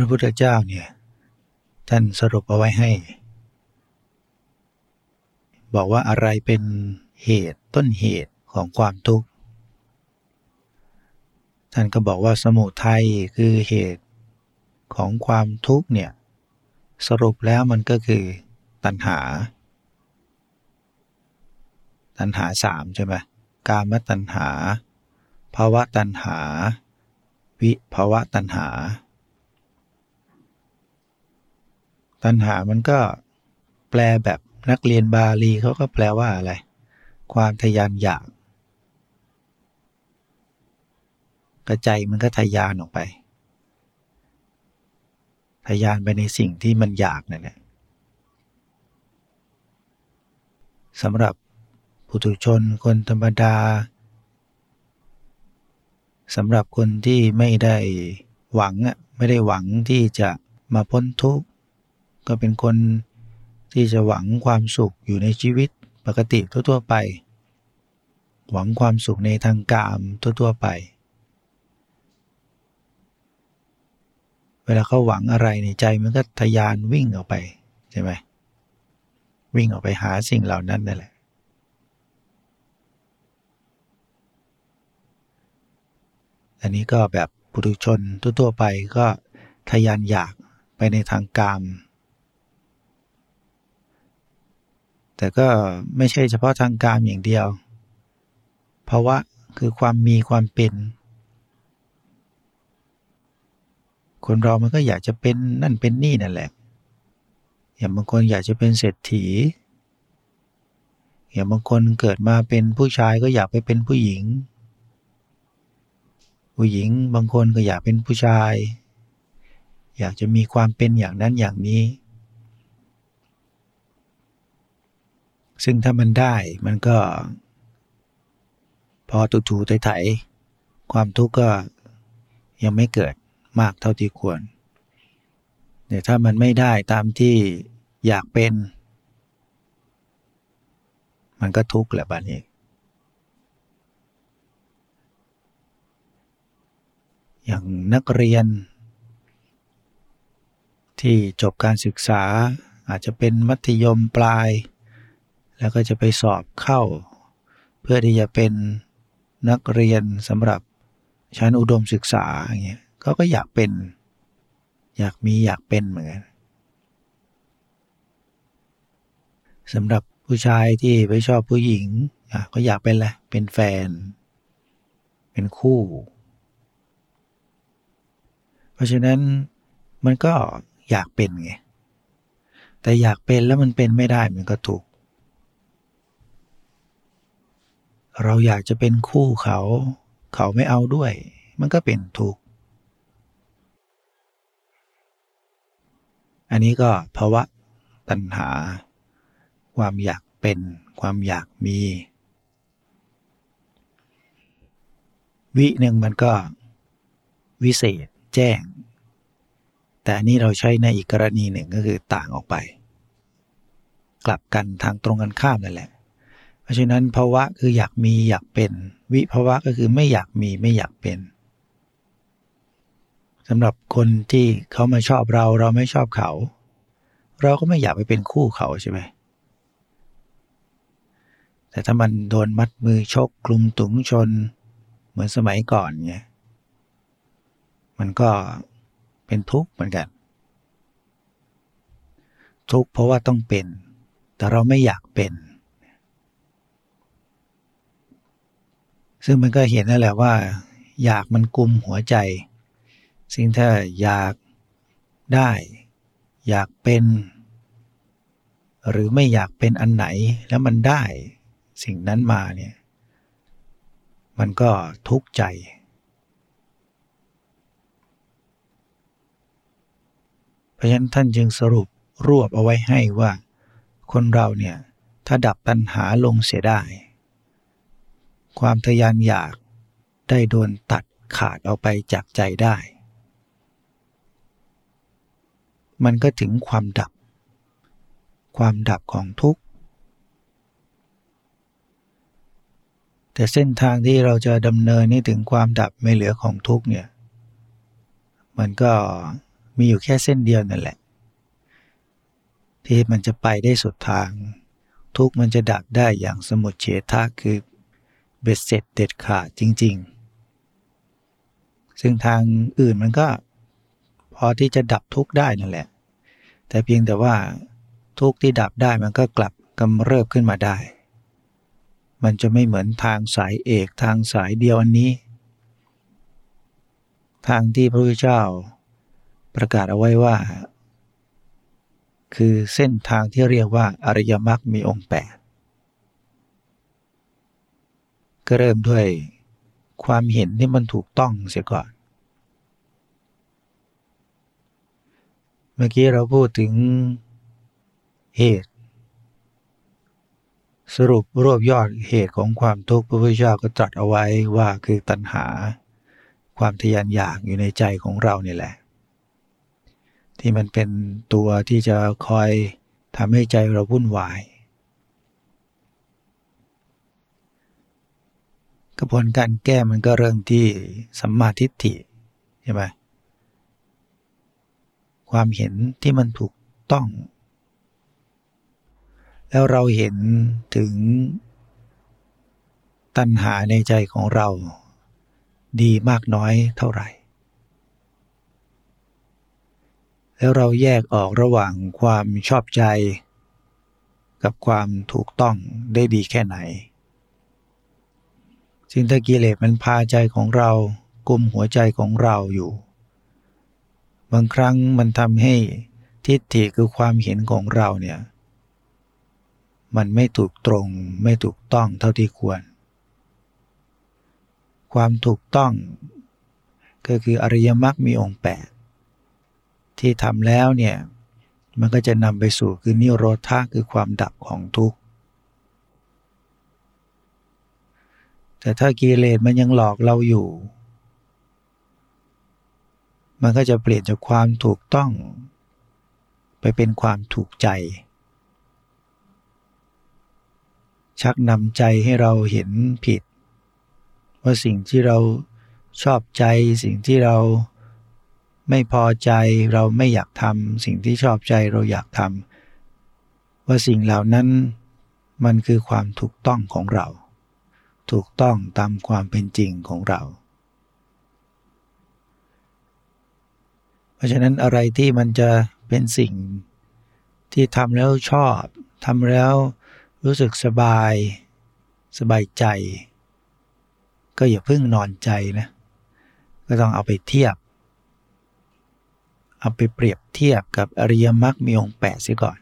ระพุทธเจ้าเนี่ยท่านสรุปเอาไว้ให้ บอกว่าอะไรเป็นเหตุต้นเหตุของความทุกข์ ท่านก็บอกว่าสมุทัยคือเหตุของความทุกข์เนี่ยสรุปแล้วมันก็คือตัณหา ตัณหาสามใช่ไหมกามตัณหาภาวะตัณหา วิภาวะตัณหา ตัณหามันก็แปลแบบนักเรียนบาลีเขาก็แปลว่าอะไร ความทยานอยาก กระใจมันก็ทยานออกไป ทยานไปในสิ่งที่มันอยากนั่นแหละสำหรับปุถุชนคนธรรมดาสำหรับคนที่ไม่ได้หวังอะไม่ได้หวังที่จะมาพ้นทุกข์ ก็เป็นคนที่จะหวังความสุขอยู่ในชีวิตปกติทั่วๆไป หวังความสุขในทางกามทั่วๆไป เวลาเขาหวังอะไรในใจมันก็ทยานวิ่งออกไปใช่ไหมวิ่งออกไปหาสิ่งเหล่านั้นนั่นแหละ อันนี้ก็แบบปุถุชนทั่วๆไปก็ทยานอยากไปในทางกาม แต่ก็ไม่ใช่เฉพาะทางกามอย่างเดียวเพราะว่าคือความมีความเป็น คนเรามันก็อยากจะเป็นนั่นเป็นนี่นั่นแหละ อย่างบางคนอยากจะเป็นเศรษฐี อย่างบางคนเกิดมาเป็นผู้ชายก็อยากไปเป็นผู้หญิง ผู้หญิงบางคนก็อยากเป็นผู้ชาย อยากจะมีความเป็นอย่างนั้นอย่างนี้ ซึ่งถ้ามันได้มันก็ พอถูถูไถความทุกข์ก็ยังไม่เกิดมากเท่าที่ควรแต่ถ้ามันไม่ได้ตามที่อยากเป็น มันก็ทุกข์แหละบ้านนี้อย่างนักเรียน ที่จบการศึกษาอาจจะเป็นมัธยมปลาย แล้วก็จะไปสอบเข้า เพื่อที่จะเป็นนักเรียนสำหรับชั้นอุดมศึกษาอย่างเงี้ยเขาก็อยากเป็น อยากมีอยากเป็นเหมือนกันสำหรับผู้ชายที่ไปชอบผู้หญิงก็อยากเป็นแหละเป็นแฟน เป็นคู่ เพราะฉะนั้นมันก็อยากเป็นไงแต่อยากเป็นแล้วมันเป็นไม่ได้มันก็ถูก เราอยากจะเป็นคู่เขา เขาไม่เอาด้วย มันก็เป็นทุกข์ อันนี้ก็ภาวะตัณหา ความอยากเป็น ความอยากมี วิหนึ่งมันก็วิเศษแจ้ง แต่อันนี้เราใช้ในอีกกรณีหนึ่งก็คือต่างออกไป กลับกันทางตรงกันข้ามนั่นแหละ ราะฉะนั้นภาวะคืออยากมีอยากเป็น วิภาวะก็คือไม่อยากมีไม่อยากเป็นสำหรับคนที่เขามาชอบเราเราไม่ชอบเขา เราก็ไม่อยากไปเป็นคู่เขาใช่ไหมแต่ถ้ามันโดนมัดมือชกกลุ่มตุงชน เหมือนสมัยก่อนไงมันก็เป็นทุกข์เหมือนกัน ทุกข์เพราะว่าต้องเป็น แต่เราไม่อยากเป็น ซึ่งมันก็เห็นนั่นแหละว่า อยากมันกุมหัวใจ สิ่งถ้าอยากได้ อยากเป็น หรือไม่อยากเป็นอันไหนแล้วมันได้ สิ่งนั้นมาเนี่ยมันก็ทุกข์ใจ เพราะฉะนั้นท่านจึงสรุปรวบเอาไว้ให้ว่า คนเราเนี่ยถ้าดับตัณหาลงเสียได้ ความทยานอยากได้โดนตัดขาดเอาไปจากใจได้ มันก็ถึงความดับ ความดับของทุกข์ แต่เส้นทางที่เราจะดำเนินนี่ถึงความดับไม่เหลือของทุกข์เนี่ย มันก็มีอยู่แค่เส้นเดียวนั่นแหละ ที่มันจะไปได้สุดทาง ทุกมันจะดับได้อย่างสมุดเฉทะคือ เบ็ดเสร็จเด็ดขาดจริง ๆ ซึ่งทางอื่นมันก็ พอที่จะดับทุกได้นั่นแหละ แต่เพียงแต่ว่าทุกที่ดับได้มันก็กลับกำเริบขึ้นมาได้ มันจะไม่เหมือนทางสายเอกทางสายเดียวอันนี้ ทางที่พระพุทธเจ้าประกาศเอาไว้ว่า คือเส้นทางที่เรียกว่าอริยมรรคมีองค์แปด ก็เริ่มด้วยความเห็นที่มันถูกต้องเสียก่อน เมื่อกี้เราพูดถึงเหตุ สรุปรวบยอดเหตุของความทุกข์พระพุทธเจ้าก็ตรัสเอาไว้ว่าคือตัณหา ความทยานอยากอยู่ในใจของเราเนี่ยแหละ ที่มันเป็นตัวที่จะคอยทำให้ใจเราวุ่นวาย กระบวนการแก้มันก็เริ่มที่สัมมาทิฏฐิใช่ไหมความเห็นที่มันถูกต้อง แล้วเราเห็นถึงตัณหาในใจของเราดีมากน้อยเท่าไหร่ แล้วเราแยกออกระหว่างความชอบใจ กับความถูกต้องได้ดีแค่ไหน ซึ่งถ้ากิเลสมันพาใจของเรากุมหัวใจของเราอยู่ บางครั้งมันทำให้ทิฏฐิคือความเห็นของเราเนี่ย มันไม่ถูกตรงไม่ถูกต้องเท่าที่ควร ความถูกต้อง ก็คืออริยมรรคมีองค์แปดที่ทำแล้วเนี่ย มันก็จะนำไปสู่คือนิโรธาคือความดับของทุกข์ แต่ถ้ากิเลสมันยังหลอกเราอยู่ มันก็จะเปลี่ยนจากความถูกต้อง ไปเป็นความถูกใจ ชักนำใจให้เราเห็นผิด ว่าสิ่งที่เราชอบใจ สิ่งที่เราไม่พอใจเราไม่อยากทำสิ่งที่ชอบใจเราอยากทำว่าสิ่งเหล่านั้นมันคือความถูกต้องของเรา ถูกต้องตามความเป็นจริงของเรา เพราะฉะนั้นอะไรที่มันจะเป็นสิ่งที่ทำแล้วชอบทำแล้วรู้สึกสบาย สบายใจ ก็อย่าเพิ่งนอนใจนะ ก็ต้องเอาไปเทียบ เอาไปเปรียบเทียบกับอริยมรรคมีองค์แปดเสียก่อน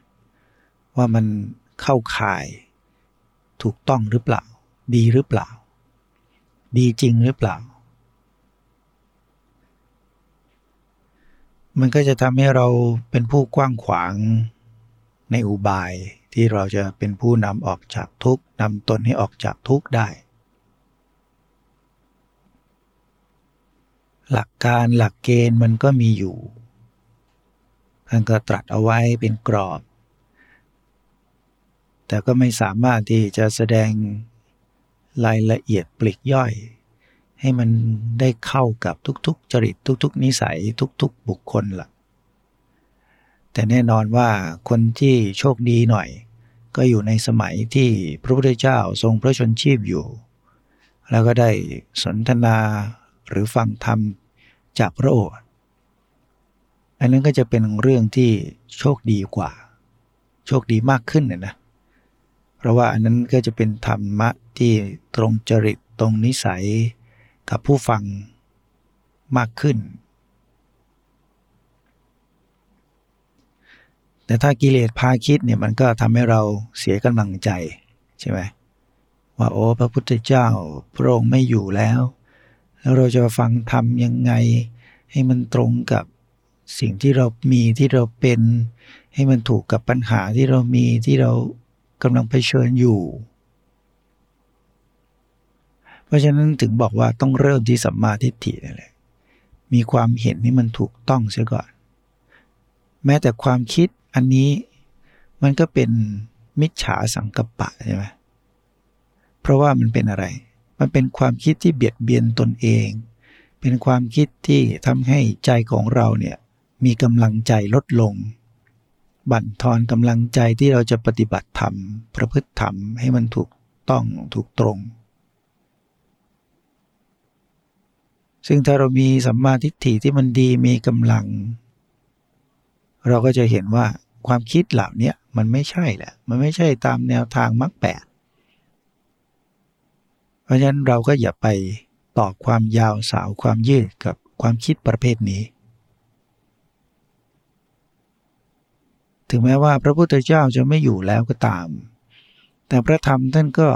ว่ามันเข้าข่ายถูกต้องหรือเปล่า ดีหรือเปล่า ดีจริงหรือเปล่า มันก็จะทำให้เราเป็นผู้กว้างขวางในอุบายที่เราจะเป็นผู้นำออกจากทุกนำตนให้ออกจากทุกได้ หลักการหลักเกณฑ์มันก็มีอยู่ท่านก็ตรัสเอาไว้เป็นกรอบ แต่ก็ไม่สามารถที่จะแสดง รายละเอียดปลีกย่อย ให้มันได้เข้ากับทุกๆ จริตทุก ๆ นิสัยทุก ๆ บุคคลละ่ะ แต่แน่นอนว่าคนที่โชคดีหน่อย ก็อยู่ในสมัยที่พระพุทธเจ้าทรงพระชนชีพอยู่ แล้วก็ได้สนทนาหรือฟังธรรมจากพระโอษฐ์อันนั้นก็จะเป็นเรื่องที่โชคดีกว่า โชคดีมากขึ้นนะนะ เพราะว่าอันนั้นก็จะเป็นธรรมะที่ตรงจริตตรงนิสัยกับผู้ฟังมากขึ้น แต่ถ้ากิเลสพาคิดเนี่ยมันก็ทำให้เราเสียกำลังใจใช่ไหมว่าโอ้พระพุทธเจ้าพระองค์ไม่อยู่แล้ว แล้วเราจะฟังธรรมยังไง ให้มันตรงกับสิ่งที่เรามีที่เราเป็น ให้มันถูกกับปัญหาที่เรามีที่เรา กำลังเผชิญอยู่ เพราะฉะนั้นถึงบอกว่าต้องเริ่มที่สัมมาทิฏฐินี่แหละมีความเห็นที่มันถูกต้องเสียก่อน แม้แต่ความคิดอันนี้มันก็เป็นมิจฉาสังกปะใช่ไหมเพราะว่ามันเป็นอะไร มันเป็นความคิดที่เบียดเบียนตนเอง เป็นความคิดที่ทำให้ใจของเราเนี่ยมีกำลังใจลดลง บั่นทอนกำลังใจที่เราจะปฏิบัติธรรม ประพฤติธรรมให้มันถูกต้องถูกตรง ซึ่งถ้าเรามีสัมมาทิฏฐิที่มันดีมีกำลัง เราก็จะเห็นว่าความคิดเหล่านี้มันไม่ใช่แหละ มันไม่ใช่ตามแนวทางมรรคแปดเพราะฉะนั้นเราก็อย่าไปต่อความยาวสาวความยืดกับความคิดประเภทนี้ ถึงแม้ว่าพระพุทธเจ้าจะไม่อยู่แล้วก็ตาม แต่พระธรรมท่านก็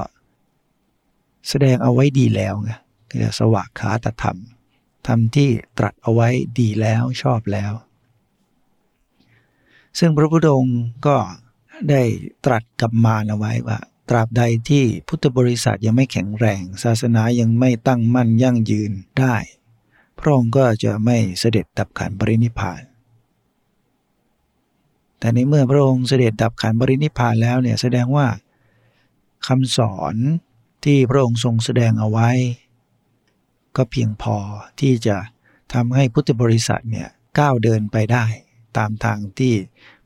แสดงเอาไว้ดีแล้วไงคือสวากขาตธรรม ธรรมที่ตรัสเอาไว้ดีแล้วชอบแล้ว ซึ่งพระพุทธองค์ก็ได้ตรัสกับมารเอาไว้ว่า ตราบใดที่พุทธบริษัทยังไม่แข็งแรง ศาสนายังไม่ตั้งมั่นยั่งยืนได้ พระองค์ก็จะไม่เสด็จดับขันปรินิพาน แต่ในเมื่อพระองค์เสด็จดับขันปรินิพานแล้วเนี่ยแสดงว่าคำสอนที่พระองค์ทรงแสดงเอาไว้ ก็เพียงพอที่จะทำให้พุทธบริษัทเนี่ยก้าวเดินไปได้ตามทางที่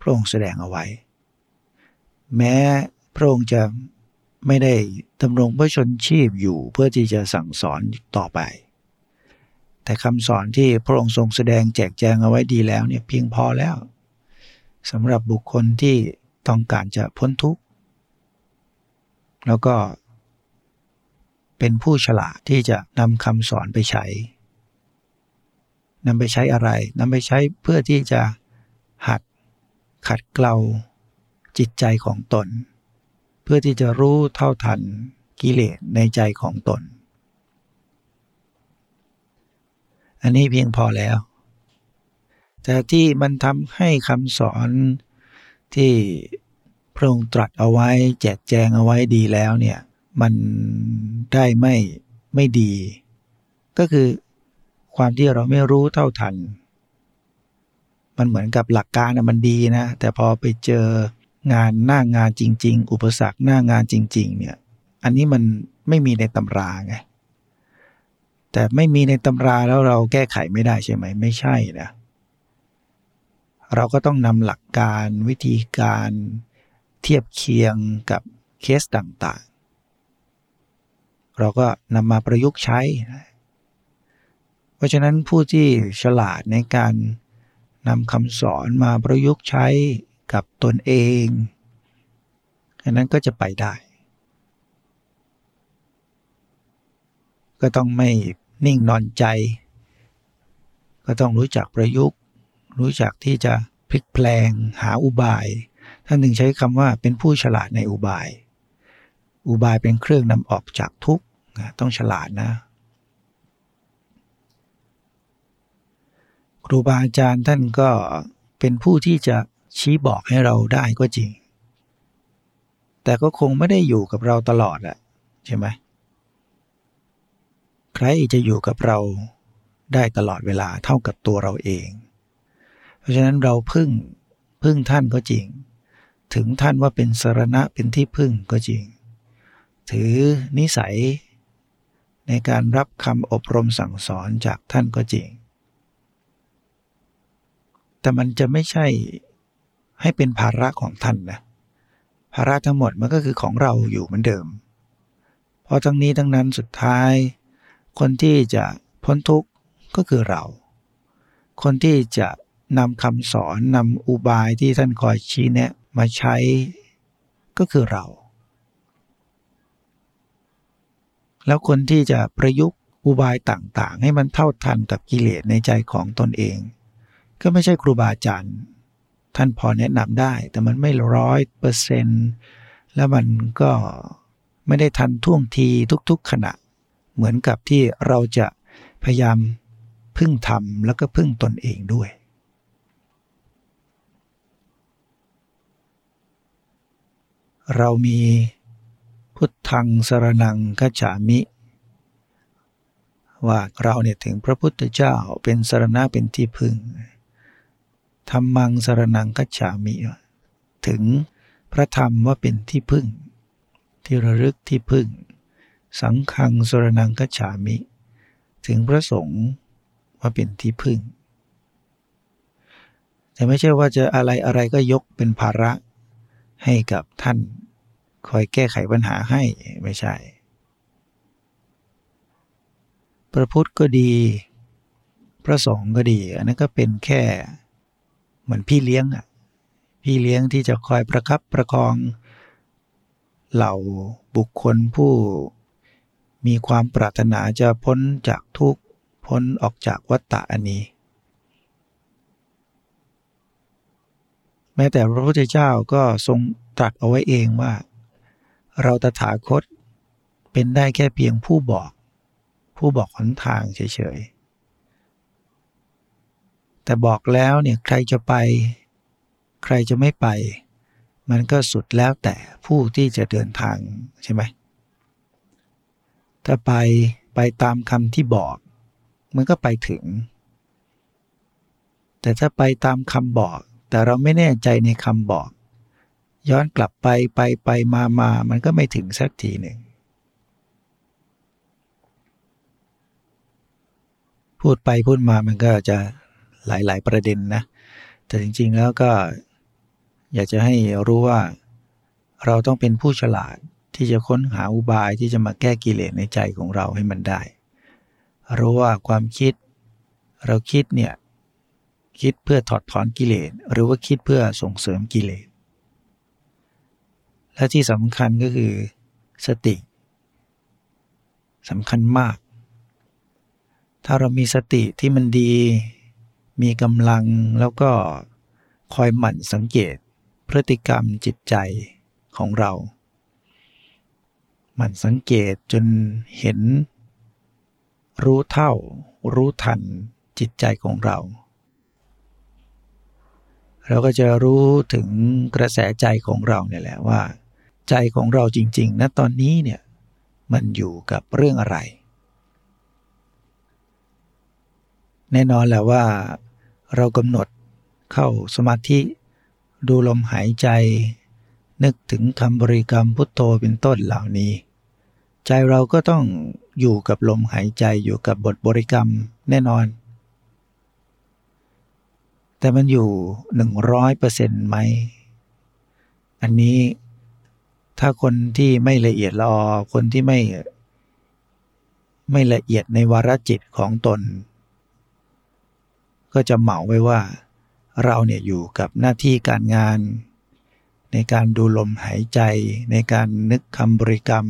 พระองค์แสดงเอาไว้ แม้พระองค์จะไม่ได้ดำรงพระชนชีพอยู่เพื่อที่จะสั่งสอนต่อไป แต่คำสอนที่พระองค์ทรงแสดงแจกแจงเอาไว้ดีแล้วเนี่ยเพียงพอแล้ว สำหรับบุคคลที่ต้องการจะพ้นทุกข์ แล้วก็เป็นผู้ฉลาดที่จะนำคำสอนไปใช้นำไปใช้อะไรนำไปใช้เพื่อที่จะหัดขัดเกลาจิตใจของตน เพื่อที่จะรู้เท่าทันกิเลสในใจของตน อันนี้เพียงพอแล้ว แต่ที่มันทำให้คำสอนที่พระองค์ตรัสเอาไว้แจกแจงเอาไว้ดีแล้วเนี่ยมันได้ไม่ไม่ดี ก็คือความที่เราไม่รู้เท่าทัน มันเหมือนกับหลักการนะมันดีนะ แต่พอไปเจองานหน้างานจริง ๆ อุปสรรคหน้างานจริง ๆ เนี่ย อันนี้มันไม่มีในตำราไงแต่ไม่มีในตำราแล้วเราแก้ไขไม่ได้ใช่ไหม ไม่ใช่นะเเราก็ต้องนำหลักการวิธีการเทียบเคียงกับเคสต่างๆ เราก็นำมาประยุกต์ใช้ เพราะฉะนั้นผู้ที่ฉลาดในการนำคำสอนมาประยุกต์ใช้กับตนเองอันนั้นก็จะไปได้ ก็ต้องไม่นิ่งนอนใจ ก็ต้องรู้จักประยุกต์ รู้จักที่จะพลิกแปลงหาอุบาย ท่านถึงใช้คำว่าเป็นผู้ฉลาดในอุบาย อุบายเป็นเครื่องนำออกจากทุกข์ต้องฉลาดนะ ครูบาอาจารย์ท่านก็เป็นผู้ที่จะชี้บอกให้เราได้ก็จริง แต่ก็คงไม่ได้อยู่กับเราตลอดอะใช่ไหมใครจะอยู่กับเราได้ตลอดเวลาเท่ากับตัวเราเอง ราะฉะนั้นเราพึ่งพึ่งท่านก็จริง ถึงท่านว่าเป็นสรณะเป็นที่พึ่งก็จริง ถือนิสัย ในการรับคำอบรมสั่งสอนจากท่านก็จริง แต่มันจะไม่ใช่ให้เป็นภาระของท่านนะภาระทั้งหมดมันก็คือของเราอยู่เหมือนเดิม เพราะทั้งนี้ทั้งนั้นสุดท้าย คนที่จะพ้นทุกข์ก็คือเรา คนที่จะ นำคำสอนนำอุบายที่ท่านคอยชี้แนะมาใช้ก็คือเรา แล้วคนที่จะประยุกต์อุบายต่างๆ ให้มันเท่าทันกับกิเลสในใจของตนเอง ก็ไม่ใช่ครูบาอาจารย์ท่านพอแนะนำได้ แต่มันไม่ร้อยเปอร์เซนต์แล้วมันก็ไม่ได้ทันท่วงทีทุกๆขณะ เหมือนกับที่เราจะพยายามพึ่งทำแล้วก็พึ่งตนเองด้วย เรามีพุทธังสรนังกัจฉามิ ว่าเราเนี่ยถึงพระพุทธเจ้าเป็นสรณะเป็นที่พึ่งธรรมังสรนังกัจฉามิ ถึงพระธรรมว่าเป็นที่พึ่ง ที่ระลึกที่พึ่ง สังฆังสรนังกัจฉามิ ถึงพระสงฆ์ว่าเป็นที่พึ่ง แต่ไม่ใช่ว่าจะอะไรอะไรก็ยกเป็นภาระ ให้กับท่าน คอยแก้ไขปัญหาให้ไม่ใช่ พระพุทธก็ดี พระสงฆ์ก็ดี อันนั้นก็เป็นแค่เหมือนพี่เลี้ยงอะพี่เลี้ยงที่จะคอยประคับประคอง เหล่าบุคคลผู้มีความปรารถนาจะพ้นจากทุกข์พ้นออกจากวัฏฏะอันนี้ แม้แต่พระพุทธเจ้าก็ทรงตรัสเอาไว้เองว่า เราตถาคตเป็นได้แค่เพียงผู้บอก ผู้บอกหนทางเฉยๆ แต่บอกแล้วเนี่ยใครจะไป ใครจะไม่ไป มันก็สุดแล้วแต่ผู้ที่จะเดินทางใช่ไหมถ้าไปไปตามคำที่บอก มันก็ไปถึง แต่ถ้าไปตามคำบอก แต่เราไม่แน่ใจในคำบอก ย้อนกลับไปไปไปมามามันก็ไม่ถึงสักทีหนึ่ง พูดไปพูดมามันก็จะหลาย ๆ ประเด็นนะ แต่จริง ๆ แล้วก็อยากจะให้รู้ว่าเราต้องเป็นผู้ฉลาดที่จะค้นหาอุบายที่จะมาแก้กิเลสในใจของเราให้มันได้ รู้ว่าความคิด เราคิดเนี่ย คิดเพื่อถอดถอนกิเลสหรือว่าคิดเพื่อส่งเสริมกิเลส และที่สำคัญก็คือสติสำคัญมาก ถ้าเรามีสติที่มันดี มีกำลังแล้วก็คอยหมั่นสังเกต พฤติกรรมจิตใจของเรา หมั่นสังเกตจนเห็น รู้เท่า รู้ทันจิตใจของเรา เราก็จะรู้ถึงกระแสใจของเราเนี่ยแหละว่า ใจของเราจริงๆนะตอนนี้เนี่ยมันอยู่กับเรื่องอะไร แน่นอนแหละว่าเรากำหนดเข้าสมาธิ ดูลมหายใจ นึกถึงคำบริกรรมพุทโธเป็นต้นเหล่านี้ ใจเราก็ต้องอยู่กับลมหายใจอยู่กับบทบริกรรมแน่นอน แต่มันอยู่หนึ่งร้อยเปอร์เซ็นต์ไหม อันนี้ถ้าคนที่ไม่ละเอียดลออคนที่ไม่ ไม่ละเอียดในวารจิตของตน ก็จะเหมาไว้ว่า เราเนี่ยอยู่กับหน้าที่การงาน ในการดูลมหายใจ ในการนึกคำบริกรรม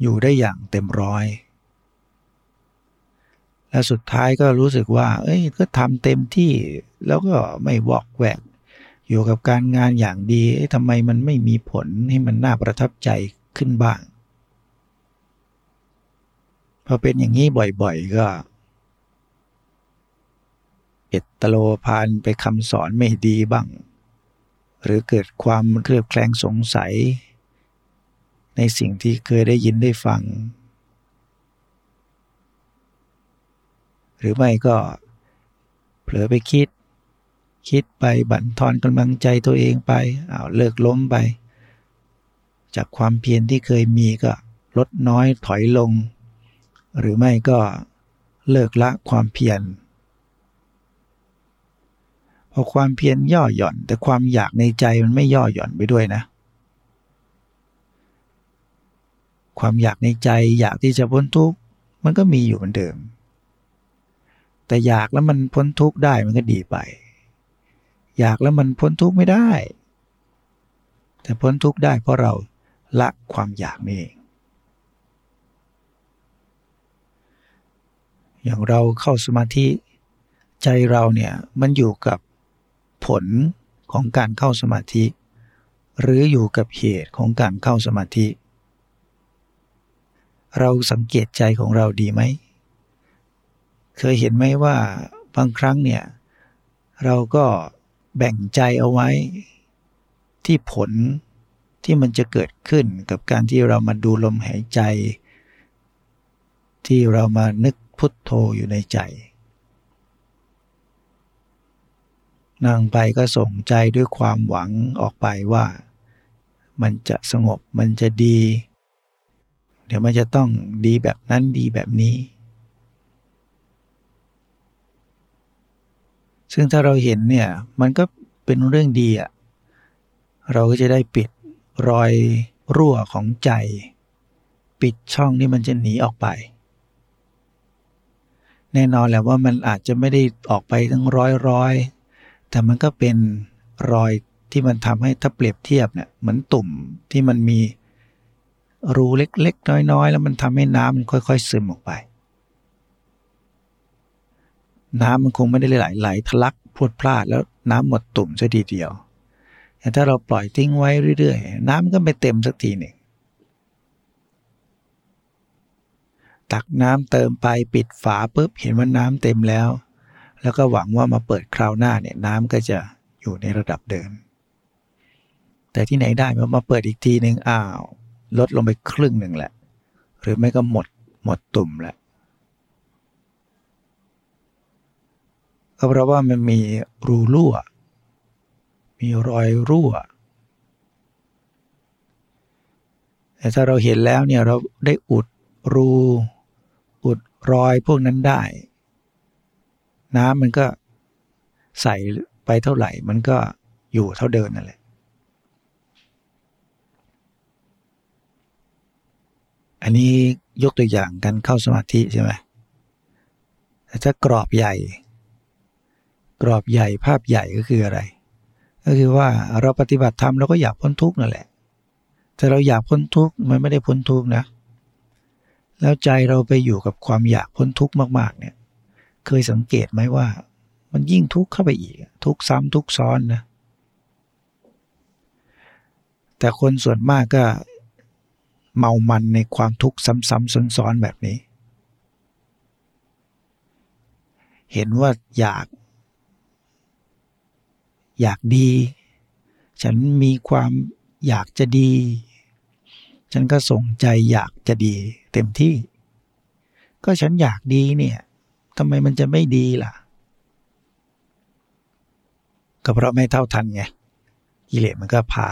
อยู่ได้อย่างเต็มร้อย และสุดท้ายก็รู้สึกว่า เอ้ยก็ทำเต็มที่ แล้วก็ไม่วอกแวก อยู่กับการงานอย่างดีทำไมมันไม่มีผลให้มันน่าประทับใจขึ้นบ้างพอเป็นอย่างนี้บ่อยๆก็เอ็ดตโลพานไปคำสอนไม่ดีบ้าง หรือเกิดความเคลือบแคลงสงสัย ในสิ่งที่เคยได้ยินได้ฟัง หรือไม่ก็เผลอไปคิด คิดไปบั่นทอนกำลังใจตัวเองไปเอาเลิกล้มไป จากความเพียรที่เคยมีก็ลดน้อยถอยลง หรือไม่ก็เลิกละความเพียรพอความเพียรย่อหย่อน แต่ความอยากในใจมันไม่ย่อหย่อนไปด้วยนะ ความอยากในใจอยากที่จะพ้นทุกข์มันก็มีอยู่เหมือนเดิม แต่อยากแล้วมันพ้นทุกข์ได้มันก็ดีไป อยากแล้วมันพ้นทุกข์ไม่ได้ แต่พ้นทุกข์ได้เพราะเราละความอยากนี่เองอย่างเราเข้าสมาธิใจเราเนี่ยมันอยู่กับผลของการเข้าสมาธิ หรืออยู่กับเหตุของการเข้าสมาธิ เราสังเกตใจของเราดีไหม เคยเห็นไหมว่าบางครั้งเนี่ย เราก็ แบ่งใจเอาไว้ ที่ผลที่มันจะเกิดขึ้นกับการที่เรามาดูลมหายใจ ที่เรามานึกพุทโธอยู่ในใจ นั่งไปก็ส่งใจด้วยความหวังออกไปว่า มันจะสงบมันจะดี เดี๋ยวมันจะต้องดีแบบนั้นดีแบบนี้ แส ซึ่งถ้าเราเห็นเนี่ยมันก็เป็นเรื่องดีอะเราก็จะได้ปิดรอยรั่วของใจ ปิดช่องที่มันจะหนีออกไป แน่นอนแหละว่ามันอาจจะไม่ได้ออกไปทั้งร้อยร้อยแต่มันก็เป็นรอยที่มันทำให้ถ้าเปรียบเทียบเนี่ยเหมือนตุ่มที่มันมีรูเล็กๆ น้อยๆ แล้วมันทำให้น้ำมันค่อย ๆ ซึมออกไป น้ำมันคงไม่ได้ไหลไหลทะลักพรวดพลาดแล้วน้ำหมดตุ่มซะทีเดียว แต่ถ้าเราปล่อยทิ้งไว้เรื่อยๆ น้ำมันก็ไม่เต็มสักทีหนึ่ง ตักน้ำเติมไปปิดฝาปุ๊บเห็นว่าน้ำเต็มแล้ว แล้วก็หวังว่ามาเปิดคราวหน้าเนี่ยน้ำก็จะอยู่ในระดับเดิม แต่ที่ไหนได้มาเปิดอีกทีหนึ่งอ้าว ลดลงไปครึ่งหนึ่งแหละ หรือไม่ก็หมดหมดตุ่มแหละ ก็เพราะว่ามันมีรูรั่ว มีรอยรั่ว แต่ถ้าเราเห็นแล้วเนี่ยเราได้อุดรู อุดรอยพวกนั้นได้ น้ำมันก็ใส่ไปเท่าไหร่มันก็อยู่เท่าเดิมนั่นแหละอันนี้ยกตัวอย่างกันเข้าสมาธิใช่ไหมแต่ถ้ากรอบใหญ่ กรอบใหญ่ภาพใหญ่ก็คืออะไร ก็คือว่าเราปฏิบัติธรรมเราก็อยากพ้นทุกข์นั่นแหละ แต่เราอยากพ้นทุกข์มันไม่ได้พ้นทุกข์นะ แล้วใจเราไปอยู่กับความอยากพ้นทุกข์มากๆ เนี่ย เคยสังเกตไหมว่า มันยิ่งทุกข์เข้าไปอีก ทุกข์ซ้ำทุกข์ซ้อนนะ แต่คนส่วนมากก็เมามันในความทุกข์ซ้ำๆซ้อนๆแบบนี้ เห็นว่าอยาก อยากดี ฉันมีความอยากจะดี ฉันก็ส่งใจอยากจะดี เต็มที่ ก็ฉันอยากดีเนี่ยทำไมมันจะไม่ดีล่ะ ก็เพราะไม่เท่าทันไงกิเลสมันก็พา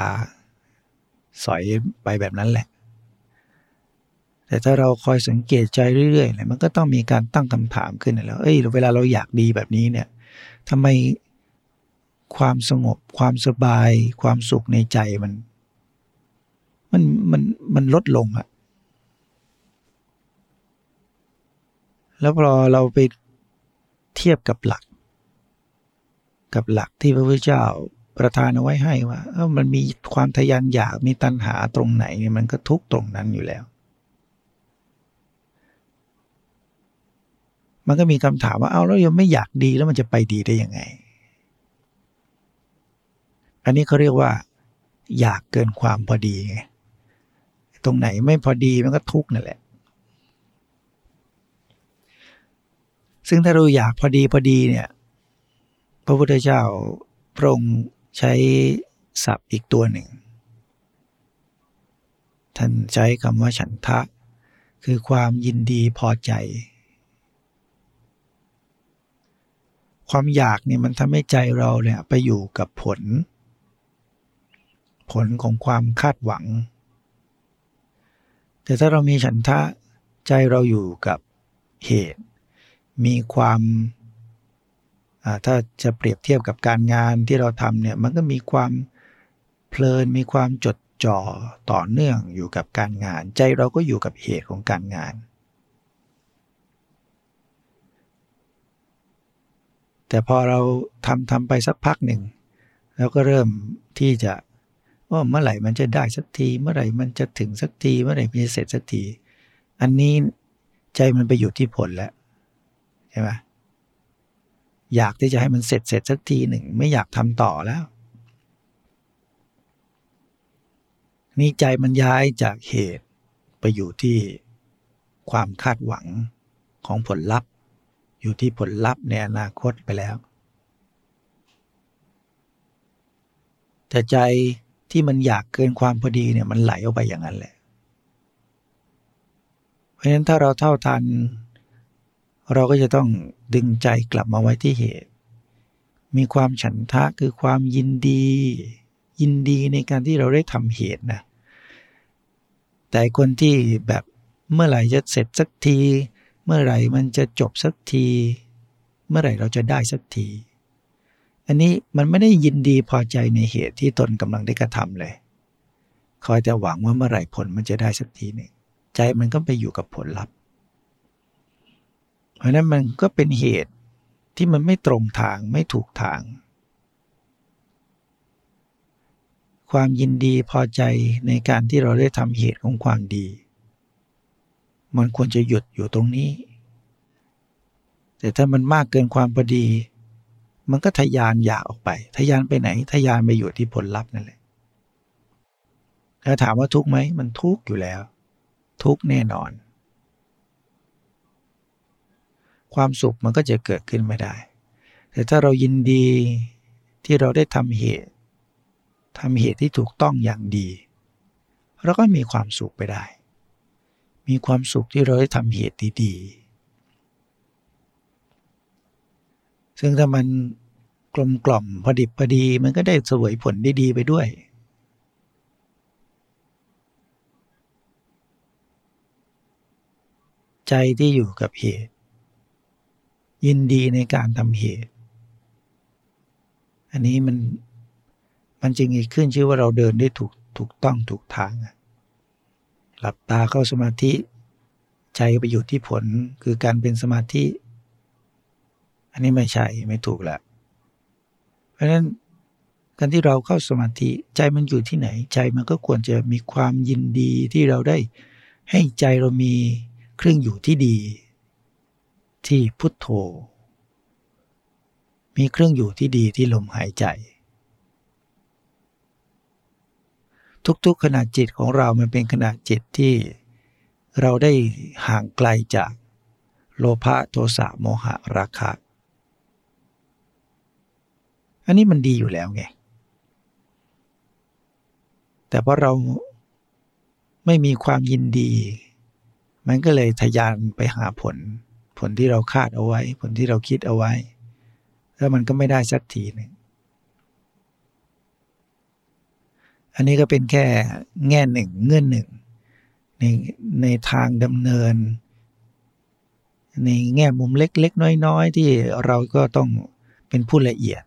สอยไปแบบนั้นแหละ แต่ถ้าเราคอยสังเกตใจเรื่อยๆเนี่ยมันก็ต้องมีการตั้งคำถามขึ้นแล้ว เอ้ยเวลาเราอยากดีแบบนี้เนี่ยทำไม ความสงบ ความสบาย ความสุขในใจมัน มันมันมันลดลงอะแล้วพอเราไปเทียบกับหลัก กับหลักที่พระพุทธเจ้าประทานเอาไว้ให้ว่าเออมันมีความทยานอยากมีตัณหาตรงไหนเนี่ยมันก็ทุกตรงนั้นอยู่แล้ว มันก็มีคำถามว่าเอาแล้วยังไม่อยากดีแล้วมันจะไปดีได้ยังไง อันนี้เขาเรียกว่า อยากเกินความพอดีไงตรงไหนไม่พอดีมันก็ทุกข์นั่นแหละ ซึ่งถ้าเราอยากพอดีพอดีเนี่ย พระพุทธเจ้าพระองค์ใช้ศัพท์อีกตัวหนึ่ง ท่านใช้คำว่าฉันทะ คือความยินดีพอใจ ความอยากเนี่ยมันทำให้ใจเราเนี่ยไปอยู่กับผล ผลของความคาดหวัง แต่ถ้าเรามีฉันทะใจเราอยู่กับเหตุ มีความถ้าจะเปรียบเทียบกับการงานที่เราทำเนี่ยมันก็มีความเพลินมีความจดจ่อต่อเนื่องอยู่กับการงาน ใจเราก็อยู่กับเหตุของการงาน แต่พอเราทำทำไปสักพักหนึ่ง แล้วก็เริ่มที่จะ ว่าเมื่อไหร่มันจะได้สักที เมื่อไหร่มันจะถึงสักที เมื่อไหร่มันจะเสร็จสักที อันนี้ใจมันไปอยู่ที่ผลแล้วใช่ไหมอยากที่จะให้มันเสร็จเสร็จสักทีหนึ่ง ไม่อยากทำต่อแล้ว นี่ใจมันย้ายจากเหตุไปอยู่ที่ความคาดหวังของผลลัพธ์ อยู่ที่ผลลัพธ์ในอนาคตไปแล้ว แต่ใจ ที่มันอยากเกินความพอดีเนี่ยมันไหลออกไปอย่างนั้นแหละ เพราะฉะนั้นถ้าเราเท่าทัน เราก็จะต้องดึงใจกลับมาไว้ที่เหตุ มีความฉันทะคือความยินดี ยินดีในการที่เราได้ทำเหตุนะ แต่คนที่แบบเมื่อไหร่จะเสร็จสักที เมื่อไหร่มันจะจบสักที เมื่อไหร่เราจะได้สักที อันนี้มันไม่ได้ยินดีพอใจในเหตุที่ตนกำลังได้กระทำเลย คอยแต่หวังว่าเมื่อไหร่ผลมันจะได้สักทีหนึ่ง ใจมันก็ไปอยู่กับผลลัพธ์ เพราะนั้นมันก็เป็นเหตุที่มันไม่ตรงทางไม่ถูกทาง ความยินดีพอใจในการที่เราได้ทำเหตุของความดี มันควรจะหยุดอยู่ตรงนี้ แต่ถ้ามันมากเกินความพอดี มันก็ทยานอยากออกไป ทยานไปไหน ทยานไปอยู่ที่ผลลัพธ์นั่นแหละถ้าถามว่าทุกข์ไหมมันทุกข์อยู่แล้ว ทุกข์แน่นอน ความสุขมันก็จะเกิดขึ้นไม่ได้ แต่ถ้าเรายินดีที่เราได้ทำเหตุทำเหตุที่ถูกต้องอย่างดีเราก็มีความสุขไปได้ มีความสุขที่เราได้ทำเหตุดีๆ ซึ่งถ้ามันกลมกล่อมพอดิบพอดีมันก็ได้สวยผลได้ดีไปด้วย ใจที่อยู่กับเหตุ ยินดีในการทำเหตุ อันนี้มันมันจึงขึ้นชื่อว่าเราเดินได้ถูกถูกต้องถูกทาง หลับตาเข้าสมาธิ ใจไปอยู่ที่ผลคือการเป็นสมาธิ อันนี้ไม่ใช่ไม่ถูกแล้วเพราะฉะนั้นการที่เราเข้าสมาธิใจมันอยู่ที่ไหน ใจมันก็ควรจะมีความยินดีที่เราได้ให้ใจเรามีเครื่องอยู่ที่ดี ที่พุทโธ มีเครื่องอยู่ที่ดีที่ลมหายใจ ทุกๆขณะจิตของเรามันเป็นขณะจิตที่เราได้ห่างไกลจากโลภะโทสะโมหะราคะ อันนี้มันดีอยู่แล้วไง แต่เพราะเราไม่มีความยินดี มันก็เลยทยานไปหาผล ผลที่เราคาดเอาไว้ ผลที่เราคิดเอาไว้ แล้วมันก็ไม่ได้สักทีหนึ่งอันนี้ก็เป็นแค่แง่หนึ่งเงื่อนหนึ่งในในทางดำเนิน ในแง่มุมเล็กๆ น้อย ๆ ที่เราก็ต้องเป็นผู้ละเอียด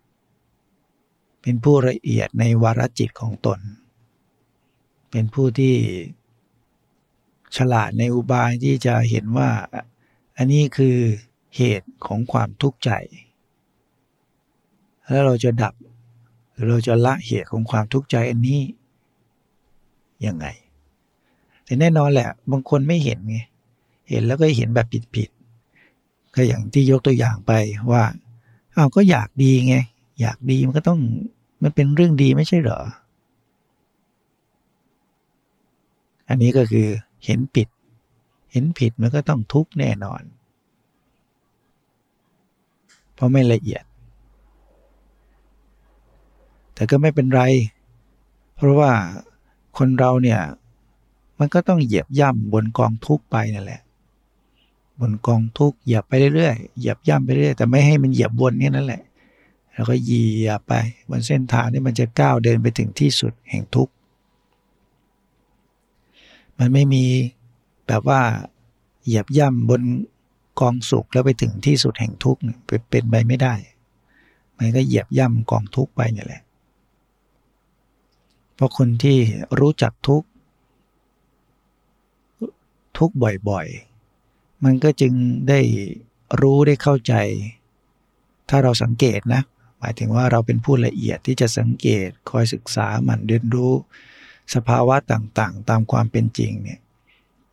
เป็นผู้ละเอียดในวารจิตของตน เป็นผู้ที่ฉลาดในอุบายที่จะเห็นว่า อันนี้คือเหตุของความทุกข์ใจ แล้วเราจะดับ หรือเราจะละเหตุของความทุกข์ใจอันนี้ยังไง แต่แน่นอนแหละ บางคนไม่เห็นไง เห็นแล้วก็เห็นแบบผิดๆก็อย่างที่ยกตัวอย่างไปว่าอ้าวก็อยากดีไง อยากดีมันก็ต้อง มันเป็นเรื่องดีไม่ใช่เหรอ อันนี้ก็คือเห็นผิด เห็นผิดมันก็ต้องทุกข์แน่นอน เพราะไม่ละเอียด แต่ก็ไม่เป็นไร เพราะว่าคนเราเนี่ยมันก็ต้องเหยียบย่ำบนกองทุกข์ไปนั่นแหละ บนกองทุกข์เหยียบไปเรื่อยๆเหยียบย่ำไปเรื่อยแต่ไม่ให้มันเหยียบบนนี่นั่นแหละ แล้วก็เหยียบไปบนเส้นทางที่มันจะก้าวเดินไปถึงที่สุดแห่งทุกข์ มันไม่มีแบบว่าเหยียบย่ำบนกองสุขแล้วไปถึงที่สุดแห่งทุกข์เป็นไปไม่ได้ มันก็เหยียบย่ำกองทุกข์ไปนี่แหละ เพราะคนที่รู้จักทุกข์ทุกข์บ่อยๆ มันก็จึงได้รู้ได้เข้าใจ ถ้าเราสังเกตนะ หมายถึงว่าเราเป็นผู้ละเอียดที่จะสังเกตคอยศึกษาหมั่นเรียนรู้ สภาวะต่างๆ ตามความเป็นจริงเนี่ย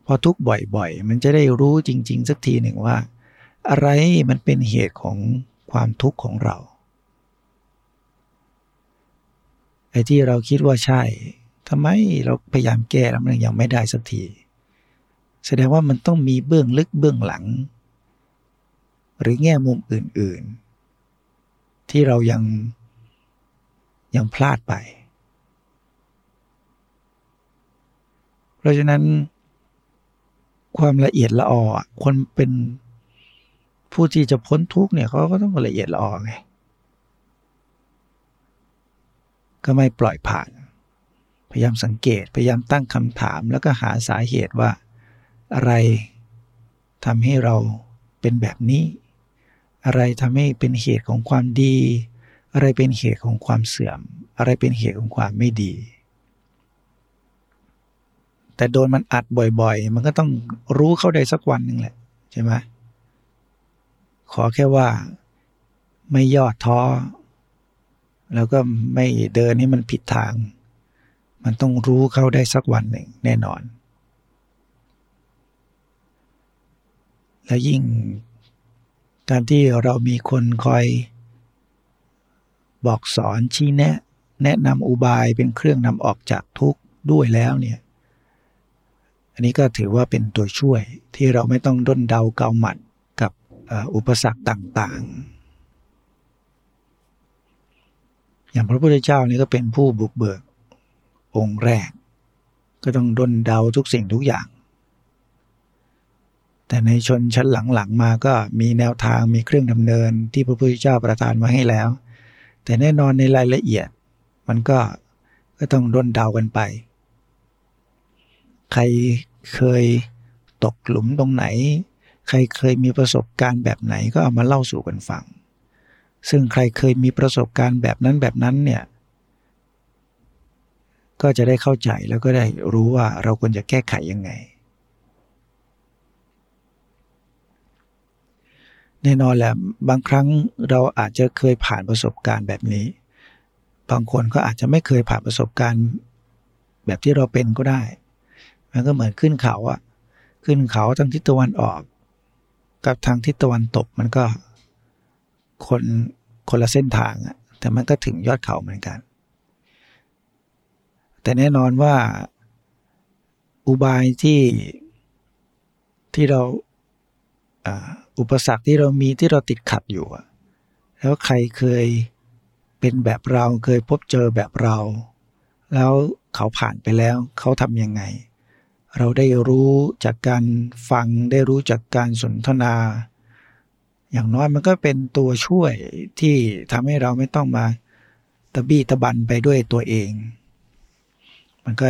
พอทุกบ่อยๆ มันจะได้รู้จริง ๆ สักทีหนึ่งว่า อะไรมันเป็นเหตุของความทุกข์ของเราไอ้ที่เราคิดว่าใช่ทำไมเราพยายามแก้แล้วมันยังไม่ได้สักที แสดงว่ามันต้องมีเบื้องลึกเบื้องหลัง หรือแง่มุมอื่นๆ ที่เรายังยังพลาดไป เพราะฉะนั้น ความละเอียดละออคนเป็นผู้ที่จะพ้นทุกเนี่ยเขาก็ต้องละเอียดละออไงก็ไม่ปล่อยผ่าน พยายามสังเกตพยายามตั้งคำถามแล้วก็หาสาเหตุว่าอะไรทำให้เราเป็นแบบนี้ อะไรทำให้เป็นเหตุของความดี อะไรเป็นเหตุของความเสื่อม อะไรเป็นเหตุของความไม่ดี แต่โดนมันอัดบ่อยๆ มันก็ต้องรู้เข้าได้สักวันหนึ่งแหละใช่ไหมขอแค่ว่าไม่ยอดท้อ แล้วก็ไม่เดินให้มันผิดทาง มันต้องรู้เข้าได้สักวันหนึ่งแน่นอน และยิ่ง การที่เรามีคนคอยบอกสอนชี้แนะ แนะนำอุบายเป็นเครื่องนำออกจากทุกข์ด้วยแล้วเนี่ย อันนี้ก็ถือว่าเป็นตัวช่วยที่เราไม่ต้องด้นเดาเกาหมัดกับอุปสรรคต่างๆ อย่างพระพุทธเจ้านี่ก็เป็นผู้บุกเบิกองค์แรก ก็ต้องด้นเดาทุกสิ่งทุกอย่าง แต่ในชนชั้นหลังๆมาก็มีแนวทางมีเครื่องดำเนินที่พระพุทธเจ้าประทานมาให้แล้ว แต่แน่นอนในรายละเอียด มันก็ก็ต้องด้นเดากันไป ใครเคยตกหลุมตรงไหน ใครเคยมีประสบการณ์แบบไหนก็เอามาเล่าสู่กันฟัง ซึ่งใครเคยมีประสบการณ์แบบนั้นแบบนั้นเนี่ย ก็จะได้เข้าใจแล้วก็ได้รู้ว่าเราควรจะแก้ไขยังไง แน่นอนแหละบางครั้งเราอาจจะเคยผ่านประสบการณ์แบบนี้ บางคนก็อาจจะไม่เคยผ่านประสบการณ์ แบบที่เราเป็นก็ได้ มันก็เหมือนขึ้นเขาอะขึ้นเขาทางทิศตะวันออก กับทางทิศตะวันตกมันก็คนคนละเส้นทางอะแต่มันก็ถึงยอดเขาเหมือนกัน แต่แน่นอนว่าอุบายที่ที่เราอุ อุปสรรคที่เรามีที่เราติดขัดอยู่แล้วใครเคยเป็นแบบเราเคยพบเจอแบบเรา แล้วเขาผ่านไปแล้วเขาทำยังไง เราได้รู้จากการฟังได้รู้จากการสนทนา อย่างน้อยมันก็เป็นตัวช่วยที่ทำให้เราไม่ต้องมาตะบี้ตะบันไปด้วยตัวเอง มันก็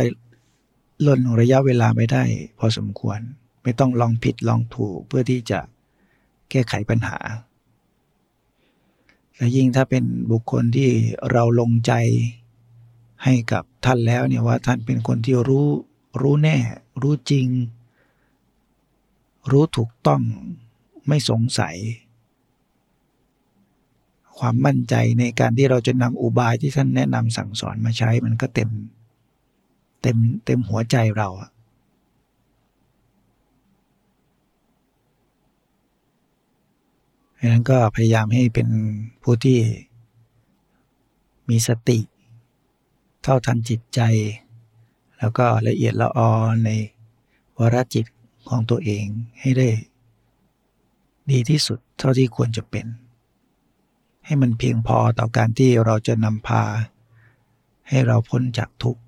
ล่นระยะเวลาไม่ได้ พอสมควร ไม่ต้องลองผิดลองถูกเพื่อที่จะ แก้ไขปัญหา และยิ่งถ้าเป็นบุคคลที่เราลงใจให้กับท่านแล้วเนี่ยว่าท่านเป็นคนที่รู้รู้แน่ รู้จริง รู้ถูกต้องไม่สงสัย ความมั่นใจในการที่เราจะนำอุบายที่ท่านแนะนำสั่งสอนมาใช้มันก็เต็ม เต็มเต็มหัวใจเราอะ ดังนั้นก็พยายามให้เป็นผู้ที่มีสติ เท่าทันจิตใจ แล้วก็ละเอียดละออในวรจิตของตัวเองให้ได้ ดีที่สุดเท่าที่ควรจะเป็น ให้มันเพียงพอต่อการที่เราจะนำพา ให้เราพ้นจากทุกข์